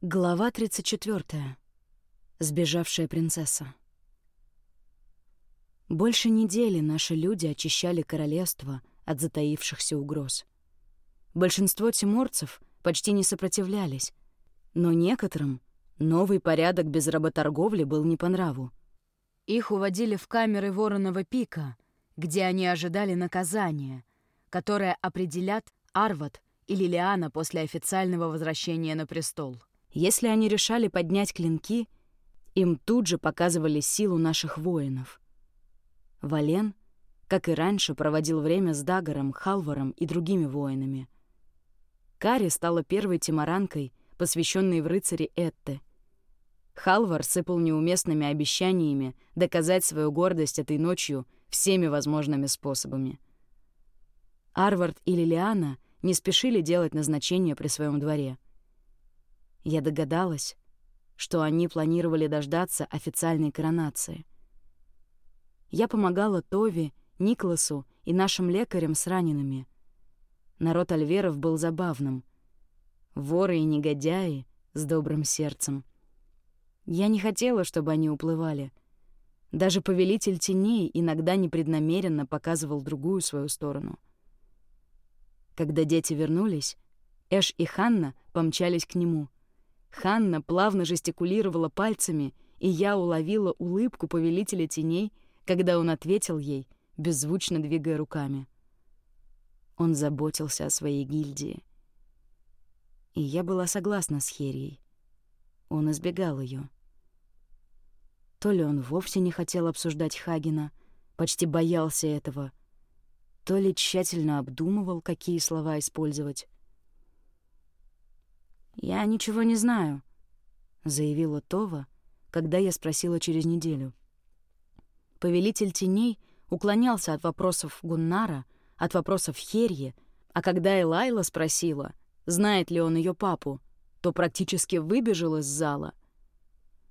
Глава 34. Сбежавшая принцесса. Больше недели наши люди очищали королевство от затаившихся угроз. Большинство тиморцев почти не сопротивлялись, но некоторым новый порядок без работорговли был не по нраву. Их уводили в камеры Вороного пика, где они ожидали наказания, которое определят Арват или Лиана после официального возвращения на престол. Если они решали поднять клинки, им тут же показывали силу наших воинов. Вален, как и раньше, проводил время с Дагором, Халваром и другими воинами. Кари стала первой тимаранкой, посвященной в рыцари Этте. Халвар сыпал неуместными обещаниями доказать свою гордость этой ночью всеми возможными способами. Арвард и Лилиана не спешили делать назначение при своем дворе — я догадалась, что они планировали дождаться официальной коронации. Я помогала Тови, Никласу и нашим лекарям с ранеными. Народ Альверов был забавным. Воры и негодяи с добрым сердцем. Я не хотела, чтобы они уплывали. Даже повелитель теней иногда непреднамеренно показывал другую свою сторону. Когда дети вернулись, Эш и Ханна помчались к нему — Ханна плавно жестикулировала пальцами, и я уловила улыбку повелителя теней, когда он ответил ей, беззвучно двигая руками. Он заботился о своей гильдии. И я была согласна с Херией. Он избегал ее. То ли он вовсе не хотел обсуждать Хагена, почти боялся этого, то ли тщательно обдумывал, какие слова использовать. «Я ничего не знаю», — заявила Това, когда я спросила через неделю. Повелитель теней уклонялся от вопросов Гуннара, от вопросов Херье, а когда Элайла спросила, знает ли он ее папу, то практически выбежал из зала.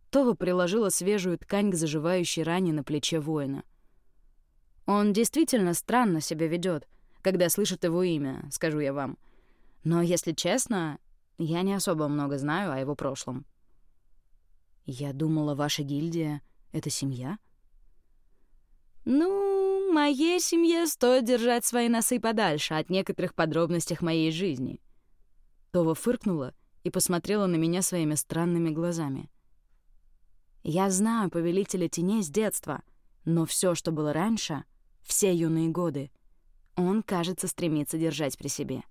Това приложила свежую ткань к заживающей ране на плече воина. Он действительно странно себя ведет, когда слышит его имя, скажу я вам. Но, если честно, я не особо много знаю о его прошлом. Я думала, ваша гильдия — это семья? Ну, моей семье стоит держать свои носы подальше от некоторых подробностей моей жизни. Това фыркнула и посмотрела на меня своими странными глазами. Я знаю повелителя теней с детства, но все, что было раньше, все юные годы, он, кажется, стремится держать при себе.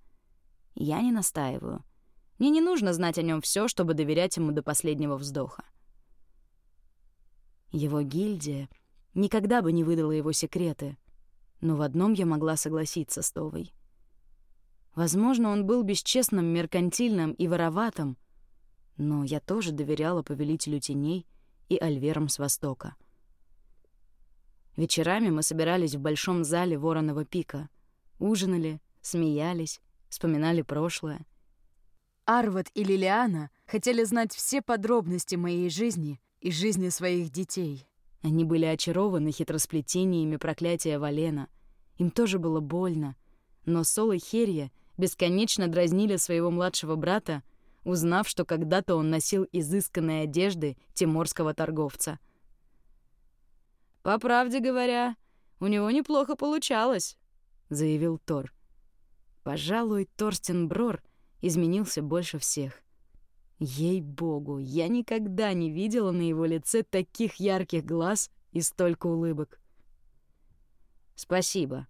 Я не настаиваю — мне не нужно знать о нем все, чтобы доверять ему до последнего вздоха. Его гильдия никогда бы не выдала его секреты, но в одном я могла согласиться с Товой. Возможно, он был бесчестным, меркантильным и вороватым, но я тоже доверяла повелителю теней и альверам с Востока. Вечерами мы собирались в большом зале Вороного пика, ужинали, смеялись, вспоминали прошлое — Арват и Лилиана хотели знать все подробности моей жизни и жизни своих детей. Они были очарованы хитросплетениями проклятия Валена. Им тоже было больно. Но Сол и Херия бесконечно дразнили своего младшего брата, узнав, что когда-то он носил изысканные одежды тиморского торговца. «По правде говоря, у него неплохо получалось», — заявил Тор. Пожалуй, Торстен Брор — изменился больше всех. Ей-богу, я никогда не видела на его лице таких ярких глаз и столько улыбок. «Спасибо».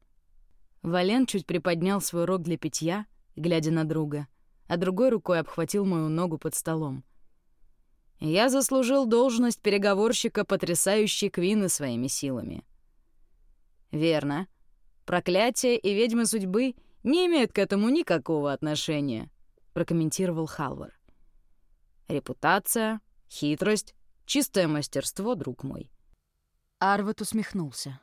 Вален чуть приподнял свой рог для питья, глядя на друга, а другой рукой обхватил мою ногу под столом. «Я заслужил должность переговорщика потрясающей Квины своими силами». «Верно. Проклятие и ведьмы судьбы не имеют к этому никакого отношения», прокомментировал Халвар. «Репутация, хитрость, чистое мастерство, друг мой». Арват усмехнулся.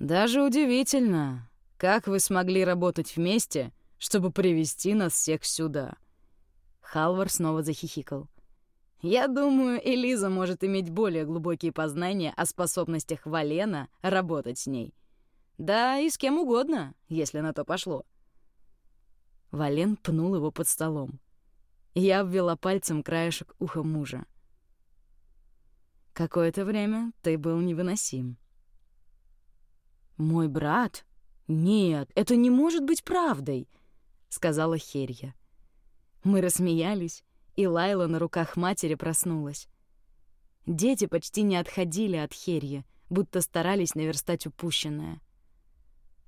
«Даже удивительно, как вы смогли работать вместе, чтобы привести нас всех сюда». Халвар снова захихикал. «Я думаю, Элиза может иметь более глубокие познания о способностях Валена работать с ней. Да и с кем угодно, если на то пошло». Вален пнул его под столом. Я обвела пальцем краешек уха мужа. Какое-то время ты был невыносим. «Мой брат? Нет, это не может быть правдой!» — сказала Херья. Мы рассмеялись, и Лайла на руках матери проснулась. Дети почти не отходили от Херьи, будто старались наверстать упущенное.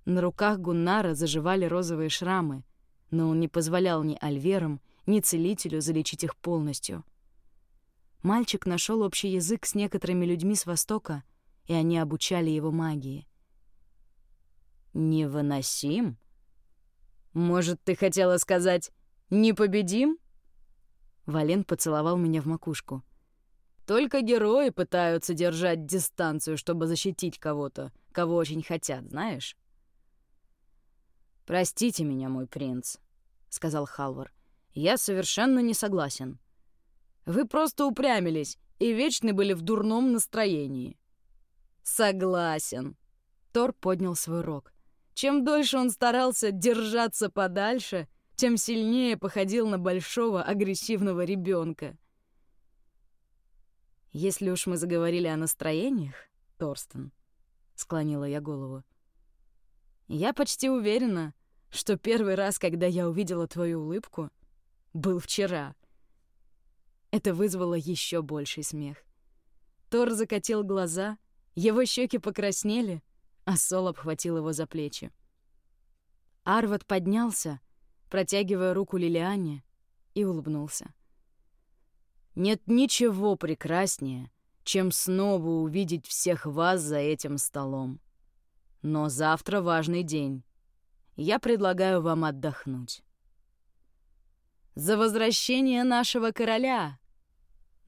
На руках Гуннара заживали розовые шрамы, но он не позволял ни Альверам, ни целителю залечить их полностью. Мальчик нашел общий язык с некоторыми людьми с Востока, и они обучали его магии. «Невыносим? Может, ты хотела сказать «непобедим»?» Вален поцеловал меня в макушку. «Только герои пытаются держать дистанцию, чтобы защитить кого-то, кого очень хотят, знаешь?» «Простите меня, мой принц», — сказал Халвар. «Я совершенно не согласен. Вы просто упрямились и вечно были в дурном настроении». «Согласен», — Тор поднял свой рог. Чем дольше он старался держаться подальше, тем сильнее походил на большого агрессивного ребенка. «Если уж мы заговорили о настроениях, Торстен», — склонила я голову, — «я почти уверена, что первый раз, когда я увидела твою улыбку, был вчера. Это вызвало еще больший смех. Тор закатил глаза, его щеки покраснели, а Сол обхватил его за плечи. Арват поднялся, протягивая руку Лилиане, и улыбнулся. «Нет ничего прекраснее, чем снова увидеть всех вас за этим столом. Но завтра важный день, я предлагаю вам отдохнуть. «За возвращение нашего короля!»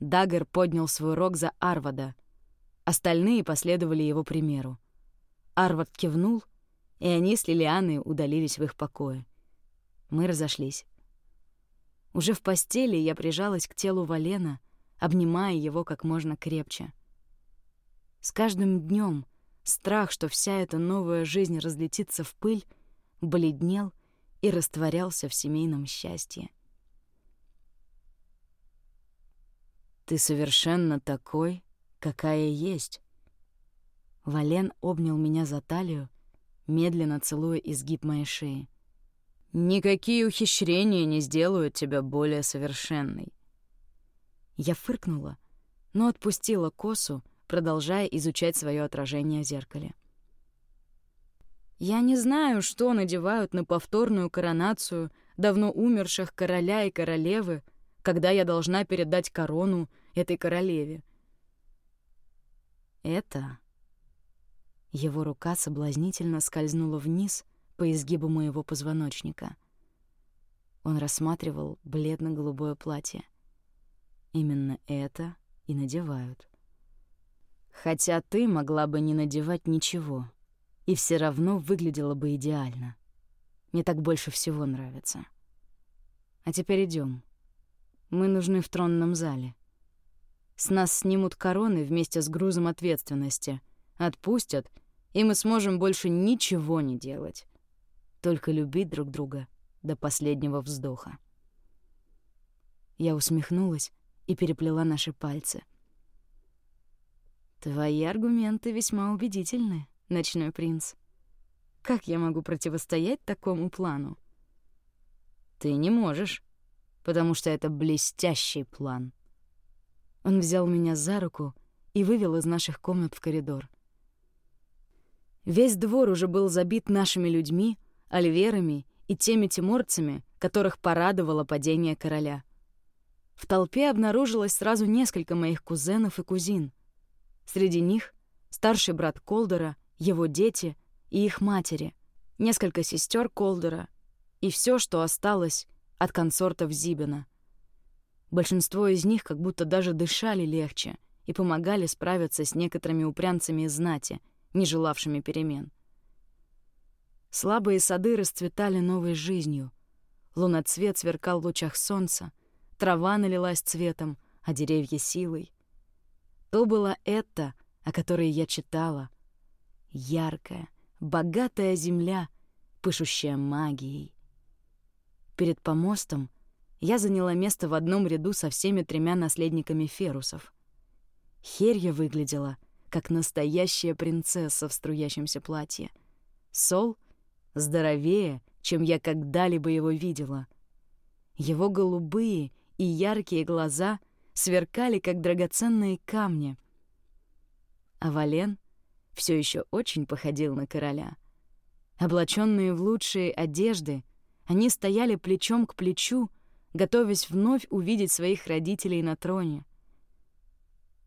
Дагер поднял свой рог за Арвада. Остальные последовали его примеру. Арвад кивнул, и они с Лилианой удалились в их покое. Мы разошлись. Уже в постели я прижалась к телу Валена, обнимая его как можно крепче. С каждым днем страх, что вся эта новая жизнь разлетится в пыль, бледнел и растворялся в семейном счастье. «Ты совершенно такой, какая есть». Вален обнял меня за талию, медленно целуя изгиб моей шеи. «Никакие ухищрения не сделают тебя более совершенной». Я фыркнула, но отпустила косу, продолжая изучать свое отражение в зеркале. Я не знаю, что надевают на повторную коронацию давно умерших короля и королевы, когда я должна передать корону этой королеве. Это... Его рука соблазнительно скользнула вниз по изгибу моего позвоночника. Он рассматривал бледно-голубое платье. Именно это и надевают. Хотя ты могла бы не надевать ничего — и все равно выглядела бы идеально. Мне так больше всего нравится. А теперь идем. Мы нужны в тронном зале. С нас снимут короны вместе с грузом ответственности, отпустят, и мы сможем больше ничего не делать. Только любить друг друга до последнего вздоха. Я усмехнулась и переплела наши пальцы. Твои аргументы весьма убедительны ночной принц. Как я могу противостоять такому плану? Ты не можешь, потому что это блестящий план. Он взял меня за руку и вывел из наших комнат в коридор. Весь двор уже был забит нашими людьми, альверами и теми тиморцами, которых порадовало падение короля. В толпе обнаружилось сразу несколько моих кузенов и кузин. Среди них старший брат Колдера его дети и их матери, несколько сестер Колдера и все, что осталось от консортов Зибина. Большинство из них как будто даже дышали легче и помогали справиться с некоторыми упрямцами из знати, не желавшими перемен. Слабые сады расцветали новой жизнью. Луноцвет сверкал в лучах солнца, трава налилась цветом, а деревья — силой. То было это, о которой я читала — яркая, богатая земля, пышущая магией. Перед помостом я заняла место в одном ряду со всеми тремя наследниками Ферусов. Херья выглядела как настоящая принцесса в струящемся платье. Сол — здоровее, чем я когда-либо его видела. Его голубые и яркие глаза сверкали, как драгоценные камни. А Вален все еще очень походил на короля. Облаченные в лучшие одежды, они стояли плечом к плечу, готовясь вновь увидеть своих родителей на троне.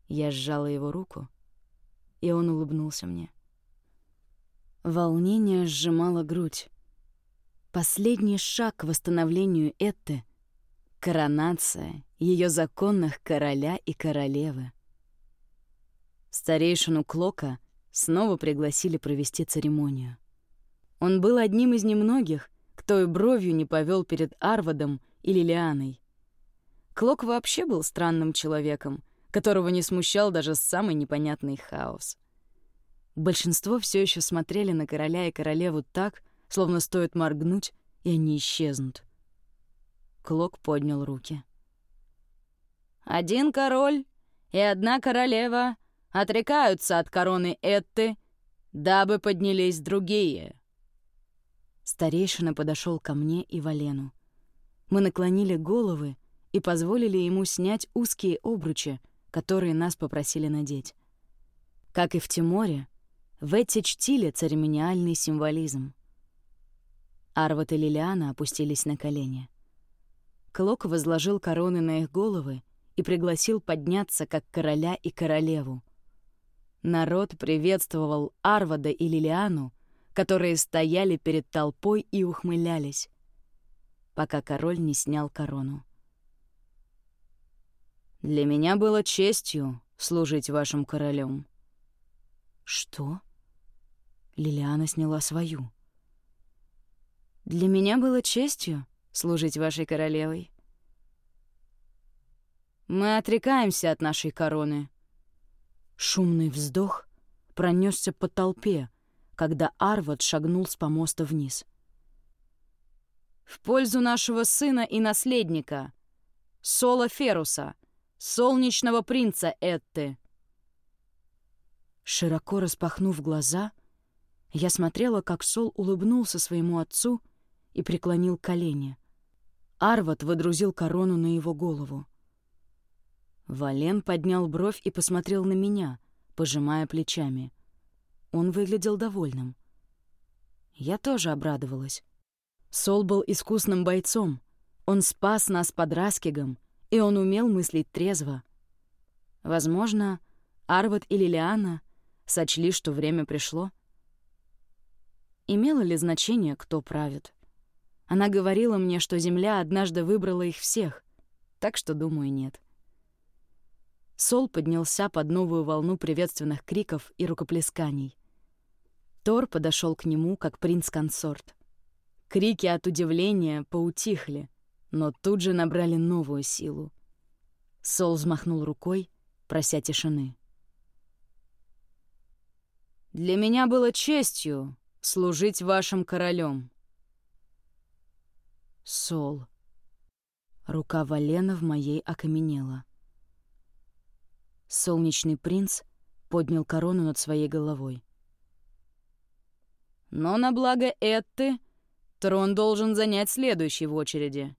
Я сжала его руку, и он улыбнулся мне. Волнение сжимало грудь. Последний шаг к восстановлению Этты — коронация ее законных короля и королевы. Старейшину Клока снова пригласили провести церемонию. Он был одним из немногих, кто и бровью не повел перед Арвадом и Лилианой. Клок вообще был странным человеком, которого не смущал даже самый непонятный хаос. Большинство все еще смотрели на короля и королеву так, словно стоит моргнуть, и они исчезнут. Клок поднял руки. «Один король и одна королева отрекаются от короны Этты, дабы поднялись другие». Старейшина подошел ко мне и Валену. Мы наклонили головы и позволили ему снять узкие обручи, которые нас попросили надеть. Как и в Тиморе, в эти чтили церемониальный символизм. Арват и Лилиана опустились на колени. Клок возложил короны на их головы и пригласил подняться как короля и королеву. Народ приветствовал Арвада и Лилиану, которые стояли перед толпой и ухмылялись пока король не снял корону. «Для меня было честью служить вашим королем. «Что?» Лилиана сняла свою. «Для меня было честью служить вашей королевой». «Мы отрекаемся от нашей короны». Шумный вздох пронесся по толпе, когда Арват шагнул с помоста вниз — в пользу нашего сына и наследника, Сола Феруса, солнечного принца Этты. Широко распахнув глаза, я смотрела, как Сол улыбнулся своему отцу и преклонил колени. Арват выдрузил корону на его голову. Вален поднял бровь и посмотрел на меня, пожимая плечами. Он выглядел довольным. Я тоже обрадовалась. Сол был искусным бойцом. Он спас нас под Раскигом, и он умел мыслить трезво. Возможно, Арват и Лилиана сочли, что время пришло. Имело ли значение, кто правит? Она говорила мне, что Земля однажды выбрала их всех, так что, думаю, нет. Сол поднялся под новую волну приветственных криков и рукоплесканий. Тор подошел к нему, как принц-консорт. Крики от удивления поутихли, но тут же набрали новую силу. Сол взмахнул рукой, прося тишины. «Для меня было честью служить вашим королем. Сол. Рука Валена в моей окаменела. Солнечный принц поднял корону над своей головой. «Но на благо Этты Трон должен занять следующий в очереди.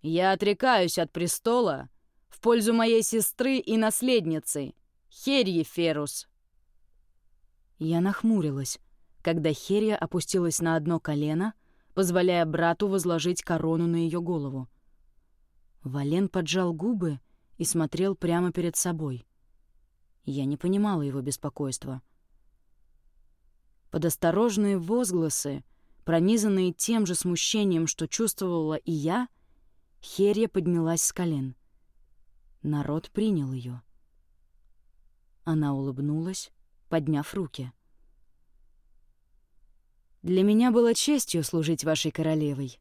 Я отрекаюсь от престола в пользу моей сестры и наследницы, Херьи Ферус. Я нахмурилась, когда Херья опустилась на одно колено, позволяя брату возложить корону на ее голову. Вален поджал губы и смотрел прямо перед собой. Я не понимала его беспокойства. Под осторожные возгласы Пронизанная тем же смущением, что чувствовала и я, Херия поднялась с колен. Народ принял ее. Она улыбнулась, подняв руки. «Для меня было честью служить вашей королевой».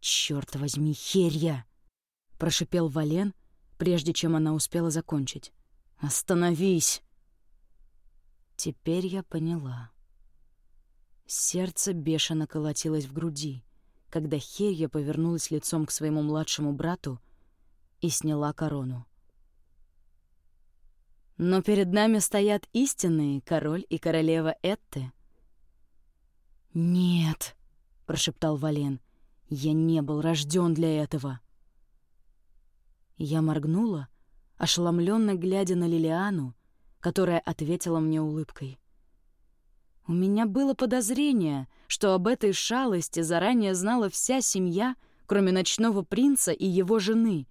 «Чёрт возьми, Херья!» — прошипел Вален, прежде чем она успела закончить. «Остановись!» Теперь я поняла. Сердце бешено колотилось в груди, когда Херья повернулась лицом к своему младшему брату и сняла корону. Но перед нами стоят истинные король и королева Этты. «Нет», — прошептал Вален, — «я не был рожден для этого». Я моргнула, ошеломленно глядя на Лилиану, которая ответила мне улыбкой. У меня было подозрение, что об этой шалости заранее знала вся семья, кроме ночного принца и его жены.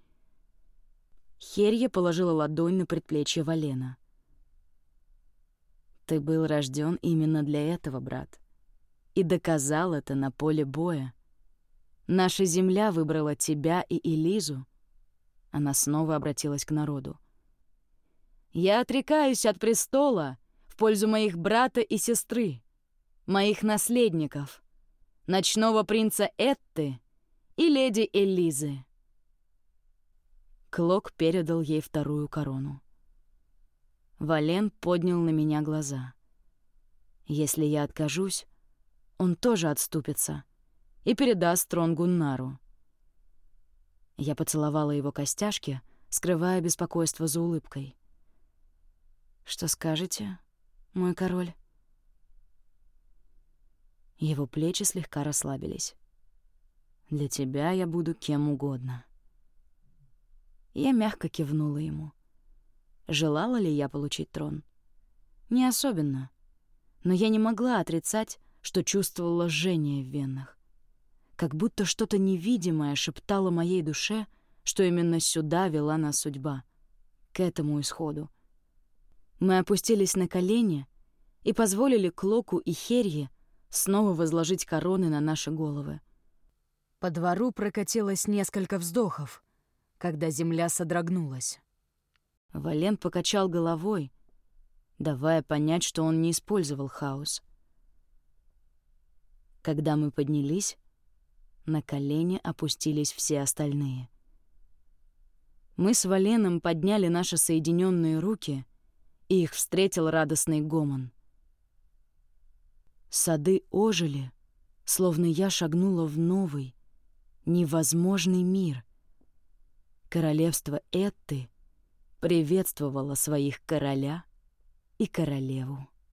Херья положила ладонь на предплечье Валена. «Ты был рожден именно для этого, брат, и доказал это на поле боя. Наша земля выбрала тебя и Элизу». Она снова обратилась к народу. «Я отрекаюсь от престола в пользу моих брата и сестры, моих наследников, ночного принца Этты и леди Элизы». Клок передал ей вторую корону. Вален поднял на меня глаза. Если я откажусь, он тоже отступится и передаст трон Гуннару. Я поцеловала его костяшки, скрывая беспокойство за улыбкой. «Что скажете, мой король?» Его плечи слегка расслабились. «Для тебя я буду кем угодно». Я мягко кивнула ему. Желала ли я получить трон? Не особенно. Но я не могла отрицать, что чувствовала жжение в венах. Как будто что-то невидимое шептало моей душе, что именно сюда вела нас судьба. К этому исходу. Мы опустились на колени и позволили Клоку и Херье снова возложить короны на наши головы. По двору прокатилось несколько вздохов — когда земля содрогнулась. Валент покачал головой, давая понять, что он не использовал хаос. Когда мы поднялись, на колени опустились все остальные. Мы с Валеном подняли наши соединенные руки, и их встретил радостный гомон. Сады ожили, словно я шагнула в новый, невозможный мир — королевство Этты приветствовало своих короля и королеву.